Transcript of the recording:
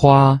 花。